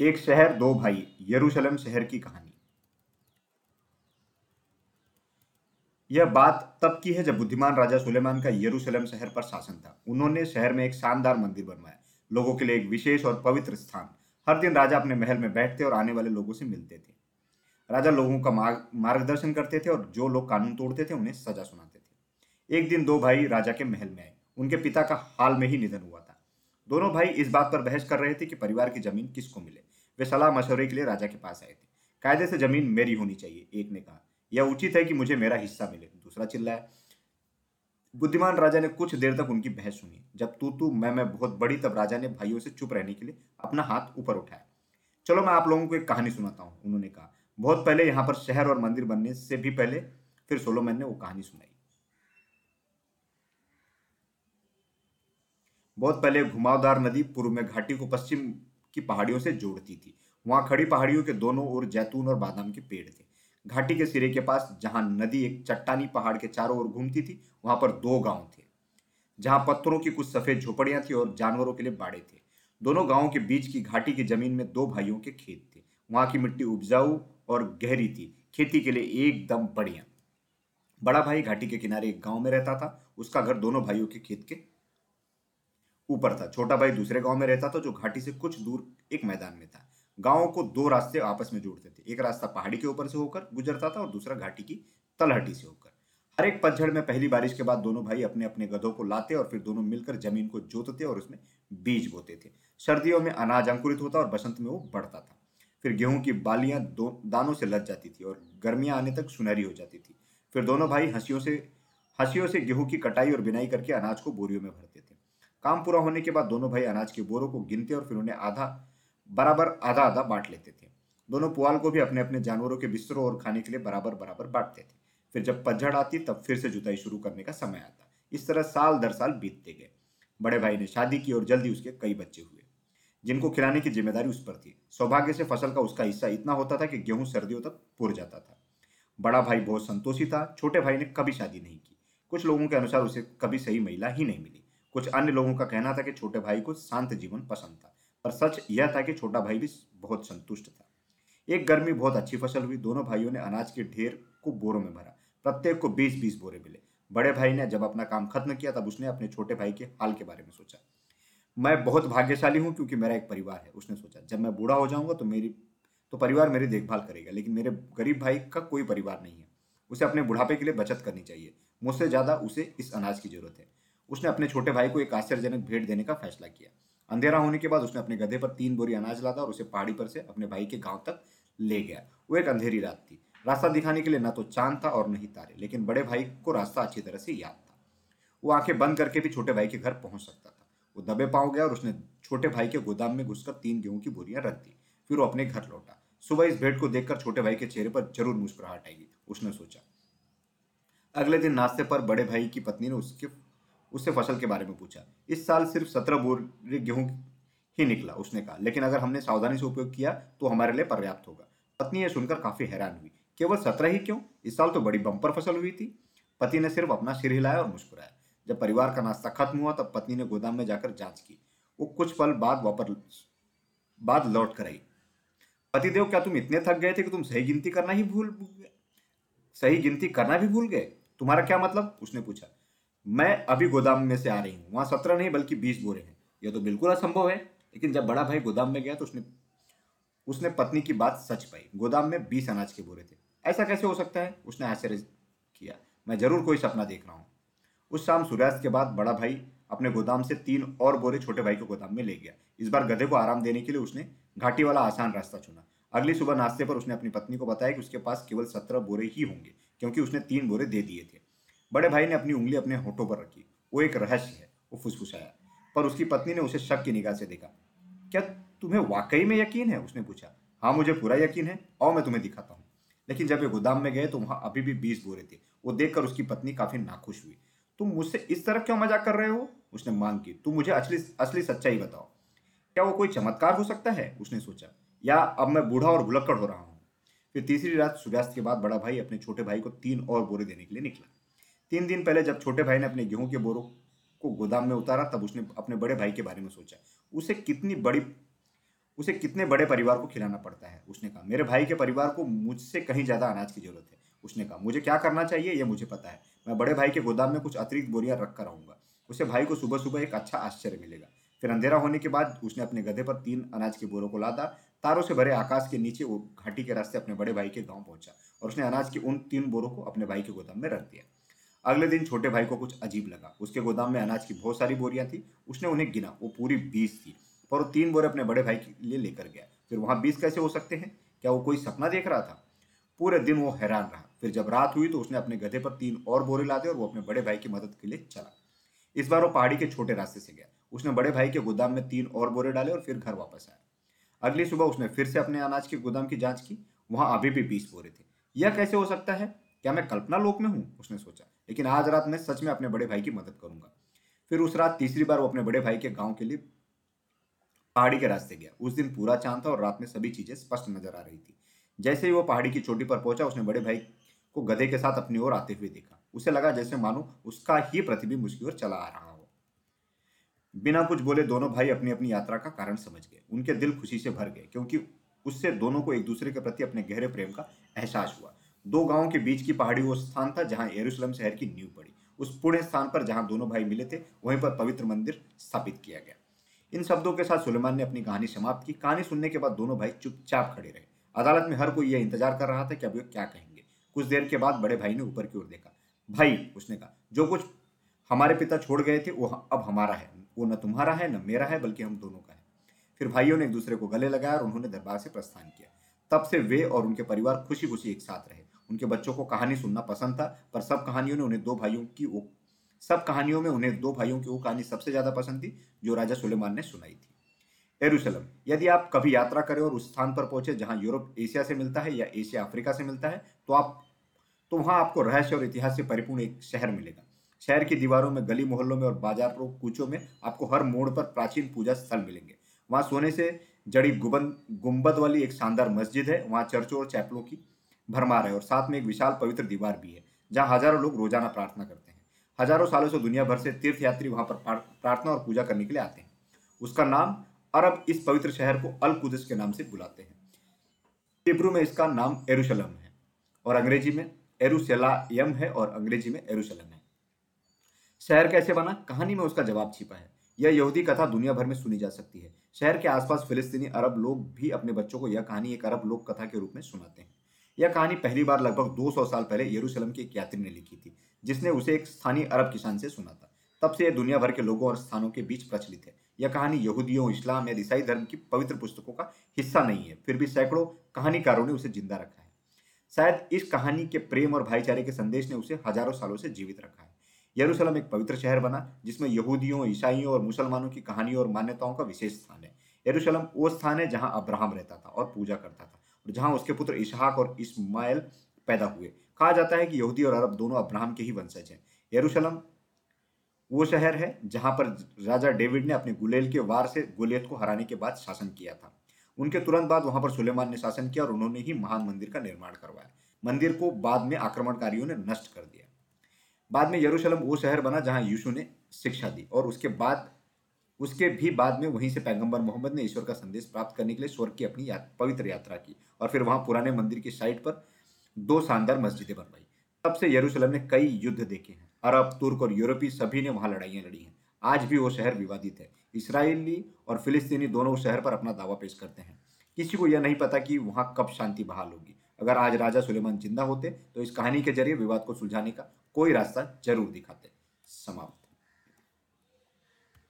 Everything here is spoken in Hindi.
एक शहर, दो भाई, यरूशलेम शहर की कहानी। यह बात तब की है जब बुद्धिमान राजा सुलेमान का यरूशलेम शहर पर शासन था। उन्होंने शहर में एक शानदार मंदिर बनवाया। लोगों के लिए एक विशेष और पवित्र स्थान। हर दिन राजा अपने महल में बैठते और आने वाले लोगों से मिलते थे। राजा लोगों का मार्गदर्शन करते थे और जो लोग कानून तोड़ते थे, उन्हें सजा सुनाते थे। एक दिन दो भाई राजा के महल में आए। उनके पिता का हाल में ही निधन हुआ था। दोनों भाई इस बात पर बहस कर रहे थे कि परिवार की ज़मीन किसको मिले। वे सलाह मशवरे के लिए राजा के पास आए थे। कायदे से ज़मीन मेरी होनी चाहिए, एक ने कहा। यह उचित है कि मुझे मेरा हिस्सा मिले, दूसरा चिल्लाया। बुद्धिमान राजा ने कुछ देर तक उनकी बहस सुनी। जब तू तू, मैं मैं, बहुत बड़ी, तब राजा ने भाइयों से चुप रहने के लिए अपना हाथ ऊपर उठाया। चलो, मैं आप लोगों को एक कहानी सुनाता हूँ, उन्होंने कहा। बहुत पहले यहाँ पर शहर और मंदिर बनने से भी पहले फिर सोलोमन ने वो कहानी सुनाई। बहुत पहले घुमावदार नदी पूर्व में घाटी को पश्चिम की पहाड़ियों से जोड़ती थी। वहाँ खड़ी पहाड़ियों के दोनों ओर जैतून और बादाम के पेड़ थे। घाटी के सिरे के पास, जहाँ नदी एक चट्टानी पहाड़ के चारों ओर घूमती थी, वहाँ पर दो गाँव थे, जहाँ पत्थरों की कुछ सफ़ेद झोपड़ियाँ थी और जानवरों के लिए बाड़े थे। दोनों गाँवों के बीच की घाटी की ज़मीन में दो भाइयों के खेत थे। वहाँ की मिट्टी उपजाऊ और गहरी थी, खेती के लिए एकदम बढ़िया। बड़ा भाई घाटी के किनारे एक गाँव में रहता था, उसका घर दोनों भाइयों के खेत के ऊपर था। छोटा भाई दूसरे गाँव में रहता था जो घाटी से कुछ दूर एक मैदान में था। गाँवों को दो रास्ते आपस में जोड़ते थे। एक रास्ता पहाड़ी के ऊपर से होकर गुजरता था और दूसरा घाटी की तलहटी से होकर। हर एक पतझड़ में पहली बारिश के बाद दोनों भाई अपने अपने गधों को लाते और फिर दोनों मिलकर ज़मीन को जोतते और उसमें बीज बोते थे। सर्दियों में अनाज अंकुरित होता और बसंत में वो बढ़ता था। फिर गेहूँ की बालियाँ दानों से लद जाती थी और गर्मियाँ आने तक सुनहरी हो जाती थी। फिर दोनों भाई हंसियों से हंसियों से गेहूँ की कटाई और बिनाई करके अनाज को बोरियों में भरते थे। काम पूरा होने के बाद दोनों भाई अनाज के बोरों को गिनते और फिर उन्हें आधा, बराबर आधा आधा बांट लेते थे। दोनों पुआल को भी अपने अपने जानवरों के बिस्तरों और खाने के लिए बराबर बराबर बांटते थे। फिर जब पतझड़ आती, तब फिर से जुताई शुरू करने का समय आता। इस तरह साल दर साल बीतते गए। बड़े भाई ने शादी की और जल्दी उसके कई बच्चे हुए। जिनको खिलाने की ज़िम्मेदारी उस पर थी। सौभाग्य से फ़सल का उसका हिस्सा इतना होता था कि गेहूँ सर्दियों तक पुर जाता था। बड़ा भाई बहुत संतोषी था। छोटे भाई ने कभी शादी नहीं की। कुछ लोगों के अनुसार उसे कभी सही महिला ही नहीं मिली। कुछ अन्य लोगों का कहना था कि छोटे भाई को शांत जीवन पसंद था, पर सच यह था कि छोटा भाई भी बहुत संतुष्ट था। एक गर्मी बहुत अच्छी फ़सल हुई, दोनों भाइयों ने अनाज के ढेर को बोरों में भरा। प्रत्येक को बीस बीस बोरे मिले। बड़े भाई ने जब अपना काम खत्म किया, तब उसने अपने छोटे भाई के हाल के बारे में सोचा। मैं बहुत भाग्यशाली हूँ क्योंकि मेरा एक परिवार है, उसने सोचा। जब मैं बूढ़ा हो जाऊँगा तो मेरी तो परिवार मेरी देखभाल करेगा, लेकिन मेरे गरीब भाई का कोई परिवार नहीं है। उसे अपने बुढ़ापे के लिए बचत करनी चाहिए। मुझसे ज़्यादा उसे इस अनाज की ज़रूरत है। उसने अपने छोटे भाई को एक आश्चर्यजनक भेंट देने का फैसला किया। अंधेरा होने के बाद उसने अपने गधे पर तीन बोरी अनाज लादा और उसे पहाड़ी पर से अपने भाई के गाँव तक ले गया। वो एक अंधेरी रात थी। रास्ता दिखाने के लिए न तो चाँद था और न ही तारे, लेकिन बड़े भाई को रास्ता अच्छी तरह से याद था। वो आँखें बंद करके भी छोटे भाई के घर पहुँच सकता था। वो दबे पाँव गया और उसने छोटे भाई के गोदाम में घुसकर तीन गेहूँ की बोरियाँ रख दी। फिर वो अपने घर लौटा। सुबह इस भेंट को देखकर छोटे भाई के चेहरे पर ज़रूर मुस्कुराहट आएगी, उसने सोचा। अगले दिन नाश्ते पर बड़े भाई की पत्नी ने उसके उससे फ़सल के बारे में पूछा। इस साल सिर्फ़ सत्रह बोरे गेहूँ ही निकला, उसने कहा। लेकिन अगर हमने सावधानी से उपयोग किया तो हमारे लिए पर्याप्त होगा। पत्नी ये सुनकर काफ़ी हैरान हुई। केवल सत्रह ही क्यों? इस साल तो बड़ी बम्पर फ़सल हुई थी। पति ने सिर्फ़ अपना सिर हिलाया और मुस्कुराया। जब परिवार का नाश्ता खत्म हुआ, तब पत्नी ने गोदाम में जाकर जाँच की। वो कुछ पल बाद वापस, बाद लौट कर आई। पतिदेव, क्या तुम इतने थक गए थे कि तुम सही गिनती करना ही भूल सही गिनती करना भी भूल गए? तुम्हारा क्या मतलब? उसने पूछा। मैं अभी गोदाम में से आ रही हूँ। वहाँ सत्रह नहीं, बल्कि बीस बोरे हैं। यह तो बिल्कुल असंभव है, लेकिन जब बड़ा भाई गोदाम में गया तो उसने उसने पत्नी की बात सच पाई। गोदाम में बीस अनाज के बोरे थे। ऐसा कैसे हो सकता है? उसने आश्चर्य किया। मैं ज़रूर कोई सपना देख रहा हूँ। उस शाम सूर्यास्त के बाद बड़ा भाई अपने गोदाम से तीन और बोरे छोटे भाई को गोदाम में ले गया। इस बार गधे को आराम देने के लिए उसने घाटी वाला आसान रास्ता चुना। अगली सुबह नाश्ते पर उसने अपनी पत्नी को बताया कि उसके पास केवल सत्रह बोरे ही होंगे, क्योंकि उसने तीन बोरे दे दिए थे। बड़े भाई ने अपनी उंगली अपने होठों पर रखी। वो एक रहस्य है, वो फुसफुसाया। पर उसकी पत्नी ने उसे शक की निगाह से देखा। क्या तुम्हें वाकई में यकीन है? उसने पूछा। हाँ मुझे पूरा यकीन है। और मैं तुम्हें दिखाता हूँ। लेकिन जब वे गोदाम में गए तो वहाँ अभी भी बीस बोरे थे। वो देखकर उसकी पत्नी काफ़ी नाखुश हुई। तुम मुझसे इस तरह क्यों मज़ाक कर रहे हो? उसने मांग की। तुम मुझे असली असली सच्चाई बताओ। क्या वो कोई चमत्कार हो सकता है? उसने सोचा। या अब मैं बूढ़ा और भुलक्कड़ हो रहा हूँ। फिर तीसरी रात सूर्यास्त के बाद बड़ा भाई अपने छोटे भाई को तीन और बोरे देने के लिए निकला। तीन दिन पहले जब छोटे भाई ने अपने गेहूँ के बोरों को गोदाम में उतारा, तब उसने अपने बड़े भाई के बारे में सोचा। उसे कितनी बड़ी, उसे कितने बड़े परिवार को खिलाना पड़ता है? उसने कहा, मेरे भाई के परिवार को मुझसे कहीं ज़्यादा अनाज की ज़रूरत है। उसने कहा, मुझे क्या करना चाहिए, ये मुझे पता है। मैं बड़े भाई के गोदाम में कुछ अतिरिक्त बोरियाँ रख कर आऊँगा। उसे भाई को सुबह सुबह एक अच्छा आश्चर्य मिलेगा। फिर अंधेरा होने के बाद उसने अपने गधे पर तीन अनाज के बोरों को लादा, तारों से भरे आकाश के नीचे वो घाटी के रास्ते अपने बड़े भाई के गाँव पहुँचा और उसने अनाज के उन तीन बोरों को अपने भाई के गोदाम में रख दिया। अगले दिन छोटे भाई को कुछ अजीब लगा। उसके गोदाम में अनाज की बहुत सारी बोरियाँ थी। उसने उन्हें गिना। वो पूरी बीस थी। पर वो तीन बोरे अपने बड़े भाई के लिए लेकर गया। फिर वहाँ बीस कैसे हो सकते हैं? क्या वो कोई सपना देख रहा था? पूरे दिन वो हैरान रहा। फिर जब रात हुई तो उसने अपने गधे पर तीन और बोरे लादे और वो अपने बड़े भाई की मदद के लिए चला। इस बार वो पहाड़ी के छोटे रास्ते से गया। उसने बड़े भाई के गोदाम में तीन और बोरे डाले और फिर घर वापस आया। अगली सुबह उसने फिर से अपने अनाज के गोदाम की जाँच की। वहाँ अभी भी बीस बोरे थे। यह कैसे हो सकता है? क्या मैं कल्पना लोक में हूँ? उसने सोचा। लेकिन आज रात मैं सच में अपने बड़े भाई की मदद करूँगा। फिर उस रात तीसरी बार वो अपने बड़े भाई के गाँव के लिए पहाड़ी के रास्ते गया। उस दिन पूरा चाँद था और रात में सभी चीज़ें स्पष्ट नज़र आ रही थी। जैसे ही वो पहाड़ी की चोटी पर पहुँचा, उसने बड़े भाई को गधे के साथ अपनी ओर आते हुए देखा। उसे लगा जैसे मानो उसका ही प्रतिबिंब उसकी ओर चला आ रहा हो। बिना कुछ बोले दोनों भाई अपनी अपनी यात्रा का कारण समझ गए। उनके दिल खुशी से भर गए, क्योंकि उससे दोनों को एक दूसरे के प्रति अपने गहरे प्रेम का एहसास हुआ। दो गाँवों के बीच की पहाड़ी वो स्थान था जहाँ यरूशलेम शहर की नींव पड़ी। उस पुण्य स्थान पर जहाँ दोनों भाई मिले थे, वहीं पर पवित्र मंदिर स्थापित किया गया। इन शब्दों के साथ सुलेमान ने अपनी कहानी समाप्त की। कहानी सुनने के बाद दोनों भाई चुपचाप खड़े रहे। अदालत में हर कोई यह इंतज़ार कर रहा था कि अब वे क्या कहेंगे। कुछ देर के बाद बड़े भाई ने ऊपर की ओर देखा। भाई, उसने कहा, जो कुछ हमारे पिता छोड़ गए थे, वो अब हमारा है। वो न तुम्हारा है, न मेरा है, बल्कि हम दोनों का है। फिर भाइयों ने एक दूसरे को गले लगाया और उन्होंने दरबार से प्रस्थान किया। तब से वे और उनके परिवार खुशी खुशी एक साथ रहे। उनके बच्चों को कहानी सुनना पसंद था, पर सब कहानियों ने उन्हें दो भाइयों की वो, सब कहानियों में उन्हें दो भाइयों की वो कहानी सबसे ज़्यादा पसंद थी, जो राजा सुलेमान ने सुनाई थी। एरूशलम यदि आप कभी यात्रा करें और उस स्थान पर पहुँचे जहाँ यूरोप एशिया से मिलता है या एशिया अफ्रीका से मिलता है तो आप तो वहाँ आपको रहस्य और इतिहास से परिपूर्ण एक शहर मिलेगा। शहर की दीवारों में, गली मोहल्लों में और बाजारों कूचों में आपको हर मोड़ पर प्राचीन पूजा स्थल मिलेंगे। वहाँ सोने से जड़ी गुबंद गुंबद वाली एक शानदार मस्जिद है, वहाँ चर्चों और चैपलों की भरमार है और साथ में एक विशाल पवित्र दीवार भी है, जहाँ हज़ारों लोग रोज़ाना प्रार्थना करते हैं। हज़ारों सालों से दुनिया भर से तीर्थ यात्री वहाँ पर प्रार्थना और पूजा करने के लिए आते हैं। उसका नाम अरब इस पवित्र शहर को अल कुदस के नाम से बुलाते हैं। हिब्रू में इसका नाम एरुशलम है और अंग्रेज़ी में एरुसलायम है और अंग्रेज़ी में एरुशलम है। शहर कैसे बना? कहानी में उसका जवाब छिपा है। यह यहूदी कथा दुनिया भर में सुनी जा सकती है। शहर के आसपास फिलिस्तीनी अरब लोग भी अपने बच्चों को यह कहानी एक अरब लोक कथा के रूप में सुनाते हैं। यह कहानी पहली बार लगभग 200 साल पहले यरूशलेम के एक यात्री ने लिखी थी, जिसने उसे एक स्थानीय अरब किसान से सुना था। तब से यह दुनिया भर के लोगों और स्थानों के बीच प्रचलित है। यह कहानी यहूदियों, इस्लाम या ईसाई धर्म की पवित्र पुस्तकों का हिस्सा नहीं है, फिर भी सैकड़ों कहानीकारों ने उसे ज़िंदा रखा है। शायद इस कहानी के प्रेम और भाईचारे के संदेश ने उसे हज़ारों सालों से जीवित रखा है। यरूशलेम एक पवित्र शहर बना, जिसमें यहूदियों, ईसाइयों और मुसलमानों की कहानियों और मान्यताओं का विशेष स्थान है। यरूशलेम वो स्थान है जहाँ अब्राहम रहता था और पूजा करता था। जहाँ उसके पुत्र इसहाक और इस्माइल पैदा हुए। कहा जाता है कि यहूदी और अरब दोनों अब्राहम के ही वंशज हैं। यरूशलेम वो शहर है जहाँ पर राजा डेविड ने अपने गुलेल के वार से गुलियत को हराने के बाद शासन किया था। उनके तुरंत बाद वहाँ पर सुलेमान ने शासन किया और उन्होंने ही महान मंदिर का निर्माण करवाया। मंदिर को बाद में आक्रमणकारियों ने नष्ट कर दिया। बाद में यरूशलेम वो शहर बना जहाँ यीशु ने शिक्षा दी और उसके बाद उसके भी बाद में वहीं से पैगंबर मोहम्मद ने ईश्वर का संदेश प्राप्त करने के लिए स्वर्ग की अपनी पवित्र यात्रा की और फिर वहाँ पुराने मंदिर की साइड पर दो शानदार मस्जिदें बनवाई। तब से यरूशलेम ने कई युद्ध देखे हैं। अरब, तुर्क और यूरोपीय सभी ने वहाँ लड़ाइयाँ लड़ी हैं। आज भी वो शहर विवादित है। इसराइली और फिलिस्तीनी दोनों उस शहर पर अपना दावा पेश करते हैं। किसी को यह नहीं पता कि वहाँ कब शांति बहाल होगी। अगर आज राजा सुलेमान ज़िंदा होते तो इस कहानी के ज़रिए विवाद को सुलझाने का कोई रास्ता ज़रूर दिखाते। समाप्त।